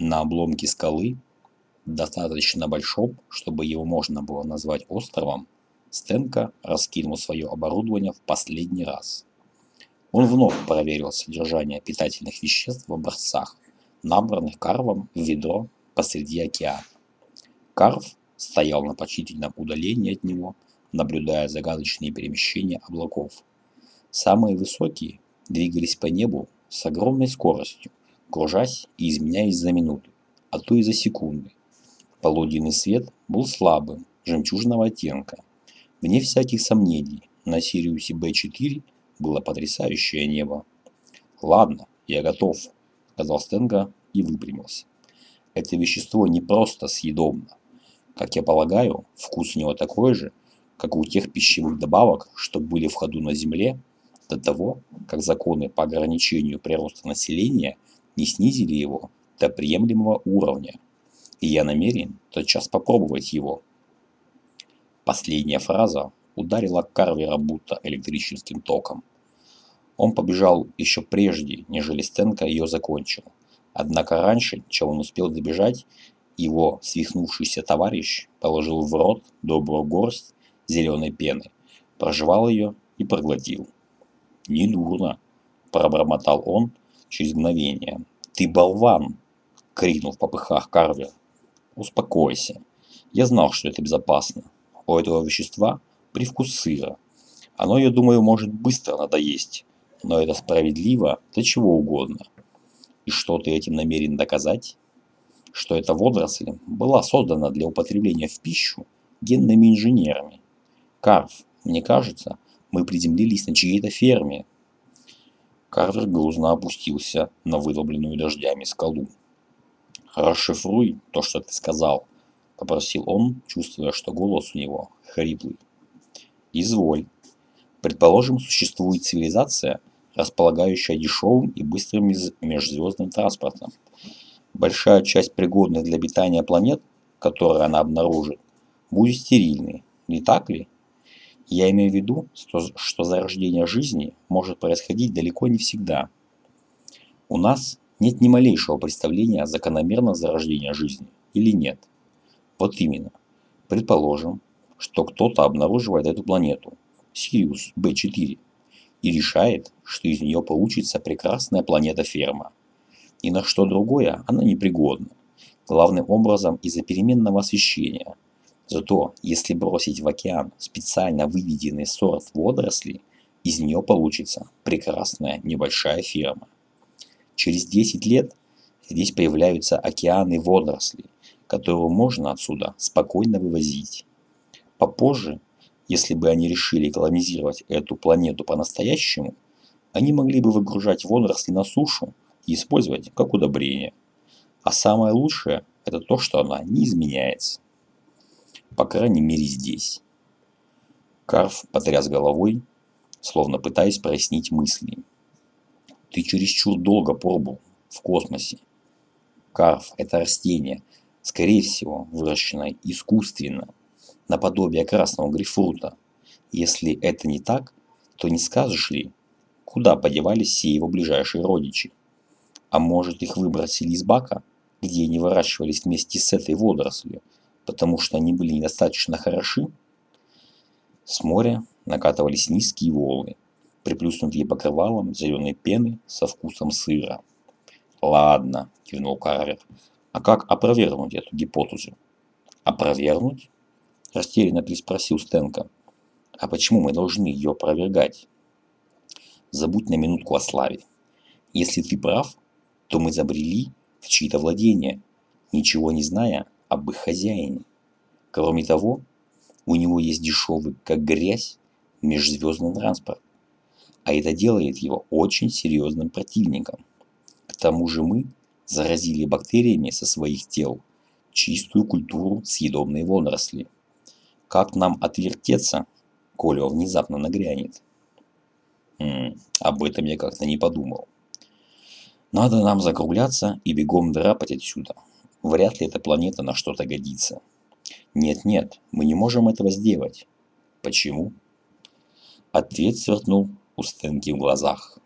На обломке скалы, достаточно большом, чтобы его можно было назвать островом, Стенка раскинул свое оборудование в последний раз. Он вновь проверил содержание питательных веществ в образцах, набранных Карвом в ведро посреди океана. Карв стоял на почтительном удалении от него, наблюдая загадочные перемещения облаков. Самые высокие двигались по небу с огромной скоростью, кружась и изменяясь за минуты, а то и за секунды. Полуденный свет был слабым, жемчужного оттенка. Вне всяких сомнений, на Сириусе Б4 было потрясающее небо. «Ладно, я готов», — сказал Стенга и выпрямился. «Это вещество не просто съедобно. Как я полагаю, вкус у него такой же, как у тех пищевых добавок, что были в ходу на Земле до того, как законы по ограничению прироста населения не снизили его до приемлемого уровня. И я намерен тотчас попробовать его. Последняя фраза ударила Карвера будто электрическим током. Он побежал еще прежде, нежели Стенка ее закончил. Однако раньше, чем он успел добежать, его свихнувшийся товарищ положил в рот добрую горсть зеленой пены, прожевал ее и проглотил. «Недурно», – пробормотал он через мгновение. «Ты болван!» – крикнул в попыхах Карвер. «Успокойся. Я знал, что это безопасно. У этого вещества привкус сыра. Оно, я думаю, может быстро надоесть, но это справедливо для чего угодно. И что ты этим намерен доказать? Что эта водоросль была создана для употребления в пищу генными инженерами. Карв, мне кажется, мы приземлились на чьей-то ферме. Карвер грузно опустился на вылобленную дождями скалу. «Расшифруй то, что ты сказал», — попросил он, чувствуя, что голос у него хриплый. «Изволь. Предположим, существует цивилизация, располагающая дешевым и быстрым межзвездным транспортом. Большая часть пригодных для обитания планет, которые она обнаружит, будет стерильной, не так ли?» Я имею в виду, что зарождение жизни может происходить далеко не всегда. У нас нет ни малейшего представления о закономерном зарождении жизни или нет. Вот именно. Предположим, что кто-то обнаруживает эту планету, Сириус Б4, и решает, что из нее получится прекрасная планета-ферма. И на что другое она непригодна. Главным образом из-за переменного освещения – Зато, если бросить в океан специально выведенный сорт водорослей, из нее получится прекрасная небольшая ферма. Через 10 лет здесь появляются океаны водорослей, которые можно отсюда спокойно вывозить. Попозже, если бы они решили колонизировать эту планету по-настоящему, они могли бы выгружать водоросли на сушу и использовать как удобрение. А самое лучшее – это то, что она не изменяется. По крайней мере здесь. Карф потряс головой, словно пытаясь прояснить мысли. Ты чересчур долго пробыл в космосе. Карф – это растение, скорее всего, выращенное искусственно, наподобие красного грейпфрута. Если это не так, то не скажешь ли, куда подевались все его ближайшие родичи? А может их выбросили из бака, где они выращивались вместе с этой водорослью, потому что они были недостаточно хороши. С моря накатывались низкие волны, приплюснутые покрывалом зеленой пены со вкусом сыра. «Ладно», – кивнул Карвер, – «а как опровергнуть эту гипотезу?» «Опровергнуть?» – растерянно переспросил Стенка. «А почему мы должны ее опровергать?» «Забудь на минутку о славе. Если ты прав, то мы забрели в чьи-то владения, ничего не зная об их хозяине. Кроме того, у него есть дешевый, как грязь, межзвездный транспорт. А это делает его очень серьезным противником. К тому же мы заразили бактериями со своих тел чистую культуру съедобной водоросли. Как нам отвертеться, коли он внезапно нагрянет? М -м, об этом я как-то не подумал. Надо нам закругляться и бегом драпать отсюда. Вряд ли эта планета на что-то годится. Нет-нет, мы не можем этого сделать. Почему? Ответ сверкнул у Стэнки в глазах.